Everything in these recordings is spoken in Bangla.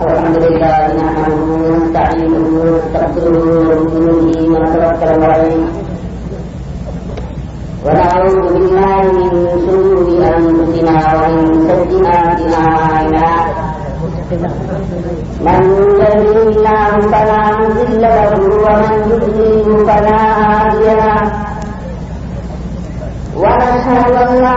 الحمد لله نحمده ونستعينه ونستغفره ونؤمن به ونتوكل عليه ونعوذ بالله من شرور انفسنا ومن سيئات اعمالنا من يهده الله فلا مضل له ومن يضلل فلا هادي له ونشهد ان لا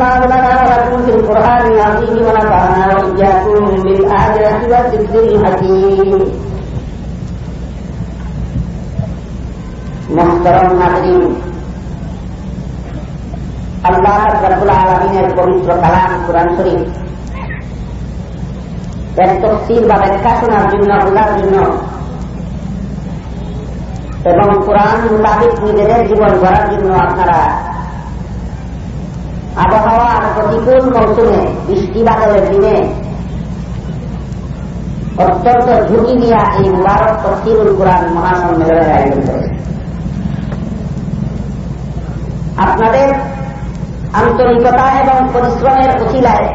الله لنا ولكم في القرآن العظيم ونفعنا وإياكم بالآية والذكر الحكيم محترم নাগরিক আল্লাহ রব্বুল আলমিনের পবিত্র কালাম কোরআন শরীফ এর তফসিল বা ব্যাখ্যা শোনার জন্য বোঝার জন্য এবং কোরআন মোতাবিক নিজেদের জীবন গড়ার জন্য আপনারা আবহাওয়ার প্রতিকূল মৌসুমে বৃষ্টি বাদলের দিনে অত্যন্ত ঝুঁকি নিয়ে এই মুবারক তফসিরুল কোরআন মহাসম্মেলনের আয়োজন করে আপনাদের আন্তরিকতা এবং পরিশ্রমের উচিলায়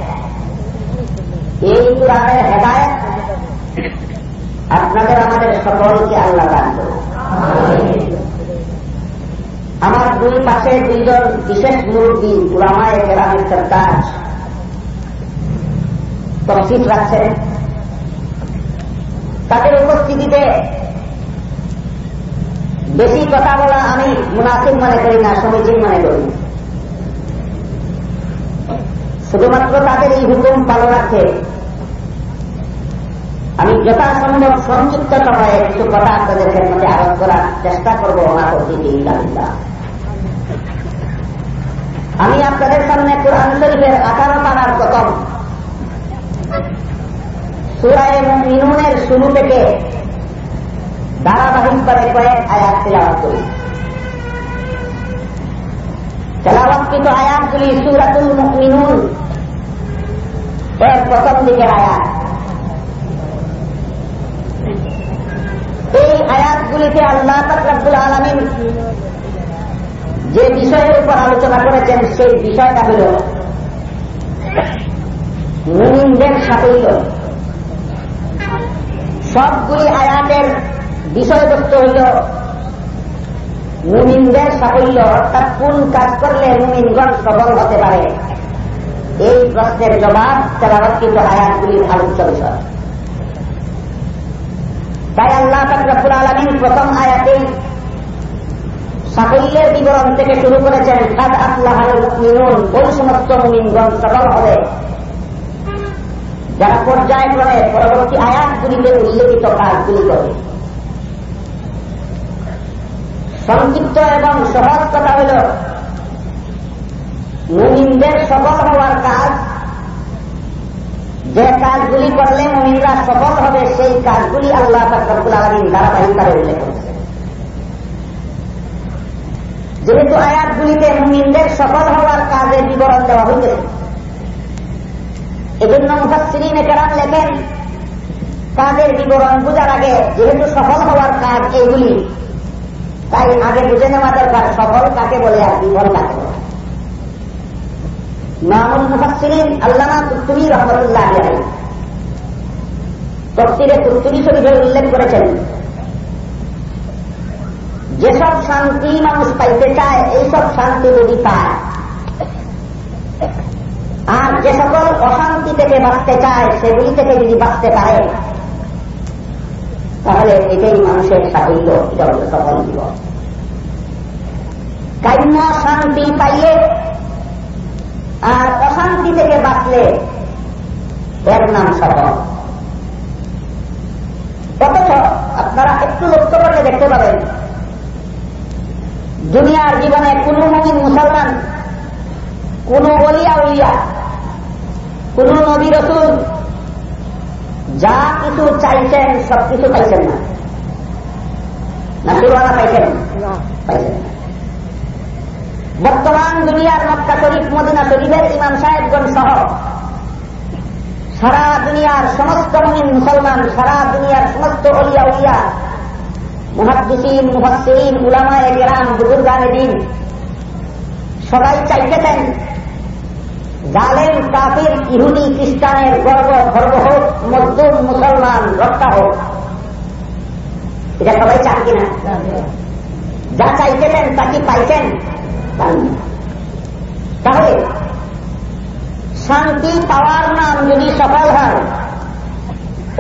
এই কোরআনের হেদায়ত আপনাদের আমাদের সকলকে আল্লাহ দান করুন। আমার দুই পাশে দুইজন বিশেষ মুরব্বী, উলামায় কেরামের সরকার। তফসিল রাখছেন। তাদের উপস্থিতিতে বেশি কথা বলা আমি মুনাফিক মনে করি না, সমীচীন মনে করি। শুধুমাত্র তাদের এই হুকুম ভালো রাখে আমি যথাসম্ভব সংযুক্ত সময়ে কিছু কথা আপনাদের মধ্যে আরোপ করার চেষ্টা করব অতিথি ইলামিল্লা আমি আপনাদের সামনে কোরআন শরীফের আঠারো পাড়ার প্রথম। সুরায় মিনুনের শুরু থেকে ধারাবাহিকভাবে কয়েক আয়াত তেলাওয়াত করি। তেলাওয়াতকৃত আয়াতগুলি সুরাতুল মিনুন এর প্রথম দিকের আয়াত। এই আয়াতগুলিতে আল্লাহ তাকরাবুল আলমিন যে বিষয়ের উপর আলোচনা করেছেন, সেই বিষয়টা হল মুমিনদের সাফল্য সবগুলি আয়াতের বিষয়বস্তু হইল মুমিনদের সাফল্য, অর্থাৎ কোন কাজ করলে মুমিনগণ সফল হতে পারে? এই প্রশ্নের জবাব তেলাবৎকৃত আয়াতগুলির আলোচ্য বিষয় তাই আল্লাহ তাকরাবুল আলমিন প্রথম আয়াতেই সাফল্যের বিবরণ থেকে শুরু করেছেন খাদ আফলাহাল মিনুন ওই সমস্ত মুমিনগণ, সফল হবে। যারা পর্যায়ক্রমে পরবর্তী আয়াতগুলিতে উল্লেখিত কাজগুলি করে। সংক্ষিপ্ত এবং সহজ কথা হল, মুমিনদের সফল হওয়ার কাজ, যে কাজগুলি করলে মুমিনরা সফল হবে, সেই কাজগুলি আল্লাহ ফকরুল আলমিন ধারাবাহিকভাবে উল্লেখ করেছে যেহেতু আয়াতগুলিতে মুমিনদের সফল হওয়ার কাজের বিবরণ দেওয়া হয়েছে। এজন্য মুফাসিরিন কেরাম লেখেন, কাজের বিবরণ বোঝার আগে যেহেতু সফল হওয়ার কাজ এইগুলি, তাই আগে বুঝে নেওয়া দরকার, সফল কাকে বলে আর বিফল কাকে বলে। মামুল মুফাসিরিন আল্লামা তুত্তুরি রহমতুল্লাহ তফসিরে তুত্তুরি শরীফে উল্লেখ করেছেন যেসব শান্তি মানুষ পাইতে চায়, এইসব শান্তি যদি পায়, আর যে সকল অশান্তি থেকে বাঁচতে চায়, সেগুলি থেকে যদি বাঁচতে পারে, তাহলে এটাই মানুষের সাফল্য, এটা হল সফল জীবন। কাম্য শান্তি পাইয়ে আর অশান্তি থেকে বাঁচলে এর নাম সফল। অথচ আপনারা একটু লক্ষ্য করলে দেখতে পাবেন দুনিয়ার জীবনে কোন মমিন মুসলমান, কোন অলিয়া উলিয়া কোন নবী রসুল, যা কিছু চাইছেন, সব কিছু পাইছেন না। না পাইছেন? পাইছেন। বর্তমান দুনিয়ার মক্কা শরীফ, মদিনা শরীফের ইমাম সাহেবগণ সহ সারা দুনিয়ার সমস্ত মমিন মুসলমান, সারা দুনিয়ার সমস্ত অলিয়া উলিয়া মুহাদ্দিসিন, মুহাসিন, উলামায় গেরাম বুজুর্গানে দিন সবাই চাইতেছেন জালেম, কাফির, ইহুদি, খ্রিস্টানের গর্ব গর্ব হোক মজদুম মুসলমান, রক্ষা হোক। এটা সবাই চান কিনা? যা চাইতেছেন তা কি পাইছেন? তাহলে শান্তি, পাওয়ার নাম যদি সফল হয়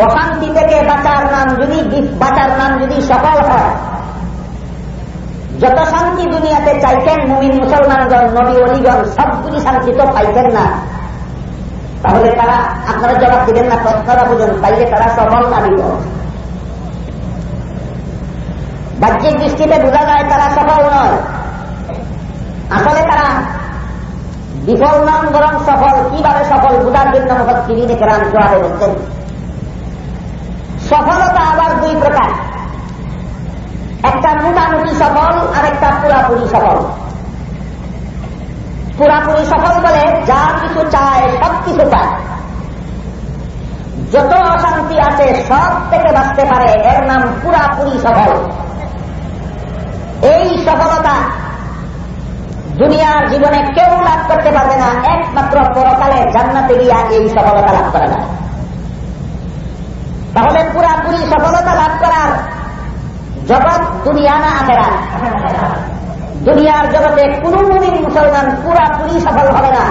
অশান্তি থেকে বাঁচার নাম যদি বাঁচার নাম যদি সফল হয়, যত শান্তি দুনিয়াতে চাইছেন মুমিন মুসলমানগণ, নবী অলিগণ, সবগুলি শান্তি তো পাইতেন না। তাহলে তারা আপনারা জবাব দিবেন না প্রশ্নরা বুঝুন পাইলে তারা সফল না বাহ্যিক দৃষ্টিতে বোঝা যায় তারা সফল নয়। আসলে তারা বিফল নাম বরং সফল, কীভাবে সফল, বোঝার জন্য মুখী কেরাম জবাবে বলছেন সফলতা আবার দুই প্রকার। একটা মোটামুটি সফল আর একটা পুরাপুরি সফল। পুরাপুরি সফল বলে যা কিছু চায়, সব কিছু পায় যত অশান্তি আছে, সব থেকে বাঁচতে পারে, এর নাম পুরাপুরি সফল। এই সফলতা দুনিয়ার জীবনে কেউ লাভ করতে পারবে না, একমাত্র পরকালে জান্নাতে গিয়া এই সফলতা লাভ করা যায়। তাহলে পুরাপুরি সফলতা লাভ করার জগৎ দুনিয়া না আখেরা দুনিয়ার জগতে কোন মুমিন মুসলমান পুরাপুরি সফল হবে না।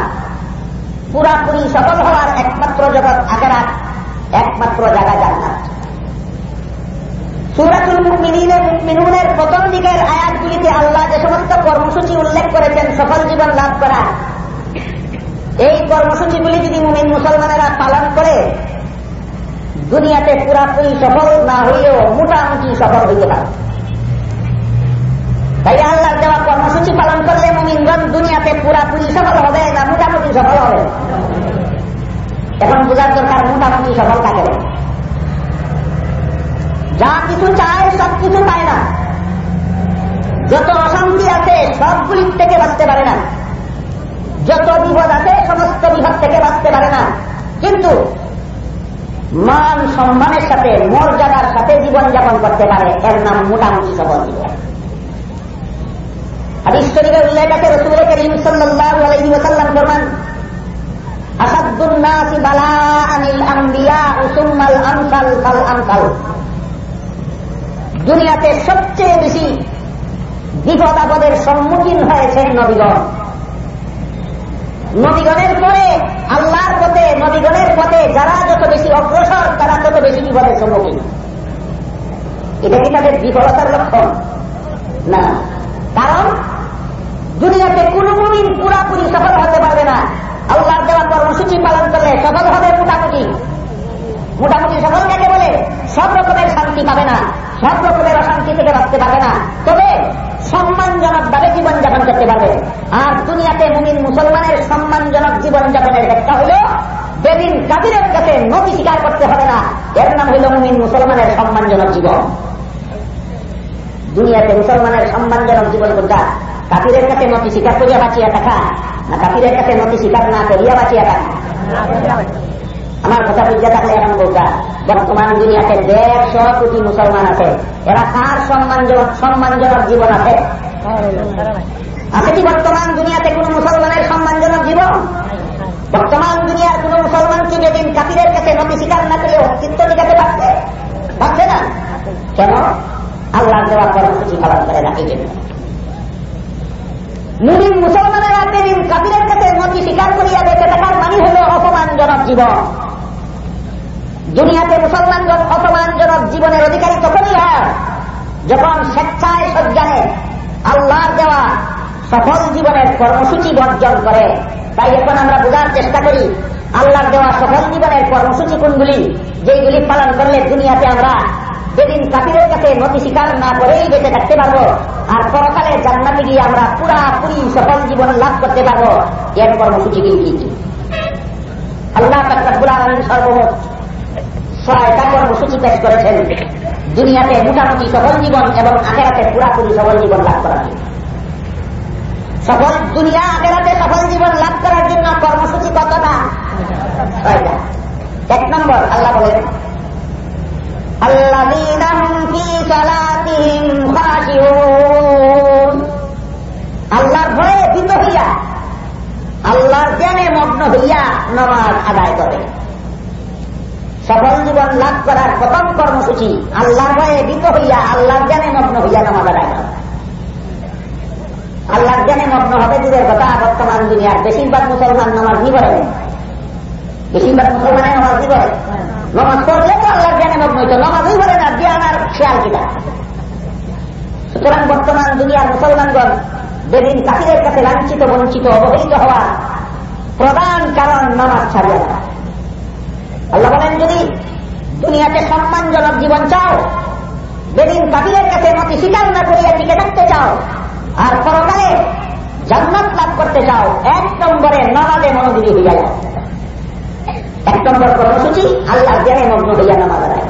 পুরাপুরি সফল হওয়ার একমাত্র জগৎ আখেরা একমাত্র জায়গা জান্নাত। সুরাতুল মিনুনের প্রথম দিকের আয়াতগুলিতে আল্লাহ যে সমস্ত কর্মসূচি উল্লেখ করেছেন, সফল জীবন লাভ করা এই কর্মসূচিগুলি যদি মুমিন মুসলমানেরা পালন করে দুনিয়াতে পুরাপুরি সফল না হইলেও মোটামুটি সফল হইতে পারে। তাই আল্লাহ দেওয়া কর্মসূচি পালন করলে মুমিনগঞ্জ দুনিয়াতে পুরাপুরি সফল হবে না মোটামুটি সফল হবে। এখন বোঝার দরকার মোটামুটি সফল কাকে যা কিছু চায় সব কিছু পায় না। যত অশান্তি আছে সবগুলির থেকে বাঁচতে পারে না। যত বিপদ আছে সমস্ত বিপদ থেকে বাঁচতে পারে না। কিন্তু মান সম্মানের সাথে, মর্যাদার সাথে জীবনযাপন করতে পারে। এর নাম মোটামুটি সফল জীবন। আর ঈশ্বরীয় উল্লেখ আছে রসুল করিম সাল্লাম ফরমান আসাদুন্নাসি বালা আনিল আম্বিয়া উসুম্মাল আমসাল ফাল আমসাল। দুনিয়াতে সবচেয়ে বেশি বিপদ আপদের সম্মুখীন হয়েছেন নবীগণ। নবীগণের পরে আল্লাহর পথে, নবীগণের পথে যারা যত বেশি অগ্রসর, তারা তত বেশি বিপদের সম্মুখীন। এটা কি তাদের বিফলতার লক্ষণ? না। কারণ, দুনিয়াতে কোন মুমিন পুরাপুরি সফল হতে পারবে না। আল্লাহর দেওয়া কর্মসূচি পালন করলে সফল হবে মোটামুটি। মোটামুটি সফল যাকে বলে? সব রকমের শান্তি পাবে না। সব রকমের অশান্তি থেকে বাঁচতে পারবে না। তবে সম্মানজনক ভাবে জীবনযাপন করতে পারবে। মুমিন মুসলমানের সম্মানজনক জীবনযাপনের ব্যাখ্যা হল বেদিন কাদিরের কাছে নদী স্বীকার করতে হবে না, এর নাম হইল মুমিন মুসলমানের সম্মানজনক জীবন। দুনিয়াতে মুসলমানের সম্মানজনক জীবন কোনটা? কাপিরের কাছে নথি স্বীকার করিয়া বাঁচিয়া থাকা, না কাপিরের কাছে নথি স্বীকার না করিয়া বাঁচিয়া থাকা? আমার কথা বুঝতে থাকলে এখন বলতা বর্তমান দুনিয়াতে দেড়শো কোটি মুসলমান আছে, এরা কার সম্মানজনক সম্মানজনক জীবন আছে। আছে কি বর্তমান দুনিয়াতে কোন মুসলমানের সম্মানজনক জীবন? বর্তমান দুনিয়ার কোন মুসলমান কি যেদিন কাপিরের কাছে নথি স্বীকার না করে অস্তিত্ব টিকাতে পারছে? পারছে না? কেন? আল্লাহ দেওয়া কর্মসূচি পালন করে না, এই জন্য। মুসলমানেরা যেদিন কাপিরের কাছে নথি স্বীকার করিয়া বেঁচে থাকার মানে হল অপমানজনক জীবন। দুনিয়াতে মুসলমানগণ অপমানজনক জীবনের অধিকারী তখনই হয় যখন স্বেচ্ছায় দেওয়া সফল জীবনের কর্মসূচি বর্জন করে। তাই এখন আমরা বোঝার চেষ্টা করি, আল্লাহর দেওয়া সফল জীবনের কর্মসূচি কোনগুলি? যেগুলি পালন করলে দুনিয়াতে আমরা যেদিন কাপিরের কাছে নথি স্বীকার না করেই বেঁচে থাকতে পারব, আর পরকালে জান্নাতে গিয়ে আমরা পুরাপুরি সফল জীবন লাভ করতে পারব। এর কর্মসূচিগুলি কি কি? আল্লাহ তাকবুল আলমীর সর্বমোট ছয়টা কর্মসূচি পেশ করেছেন। দুনিয়াতে মোটামুটি সফল জীবন এবং আগেরাতে পুরাপুরি সফল জীবন লাভ করা সফল দুনিয়া আগেরাতে সফল জীবন লাভ করার জন্য কর্মসূচি কত না এক নম্বর, আল্লাহ বলেন আল্লাহর ভয়ে ভীত হইয়া, আল্লাহর জ্ঞানে মগ্ন হইয়া নমাজ আদায় করে। সফল জীবন লাভ করার প্রথম কর্মসূচি, আল্লাহর ভয়ে ভীত হইয়া, আল্লাহর জ্ঞানে মগ্ন হইয়া নমাজ আদায় করে। আল্লাহর জ্ঞানে মগ্ন হবে দূরের কথা বর্তমান দুনিয়ার। বেশিরভাগ মুসলমান নামাজ নি করে বেশিরভাগ মুসলমানের নামাজ নি করে নমাজ পড়লে তো আল্লাহর জ্ঞানে মগ্ন হইত। নমাজই বলে না জ্ঞান আর খেয়াল কিনা। সুতরাং বর্তমান দুনিয়ার মুসলমানগণ যেদিন কাকিরের কাছে লাঞ্ছিত, বঞ্চিত, অবহেলিত হওয়া প্রধান কারণ নামাজ ছাড়িয়ে আল্লাহ বলেন, যদি দুনিয়াতে সম্মানজনক জীবন চাও যেদিন কাকিরের কাছে মতি স্বীকার না করিয়া টিকে থাকতে চাও আর পরকালে জান্নাত লাভ করতে চাও, এক নম্বরে নামাজে মনোযোগী হইয়া যাও। এক নম্বর কর্মসূচি আল্লাহ জ্ঞানে মগ্ন হইয়া নামাজ আদায়।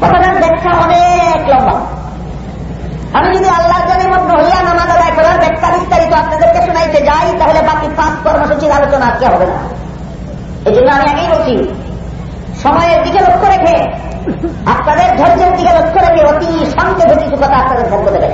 কথাটার ব্যাখ্যা অনেক লম্বা। আমি যদি আল্লাহ জ্ঞানে মগ্ন হইয়া নামাজ আদায় করার ব্যাখ্যা বিস্তারিত আপনাদেরকে শোনাইতে যাই, তাহলে বাকি পাঁচ কর্মসূচির আলোচনা আজকে হবে না। এই জন্য আমি আগেই বলছি, সময়ের দিকে লক্ষ্য রেখে, আপনাদের ধৈর্যের দিকে লক্ষ্য রেখে অতি সংক্ষেপে কিছু কথা আপনাদের পক্ষ থেকে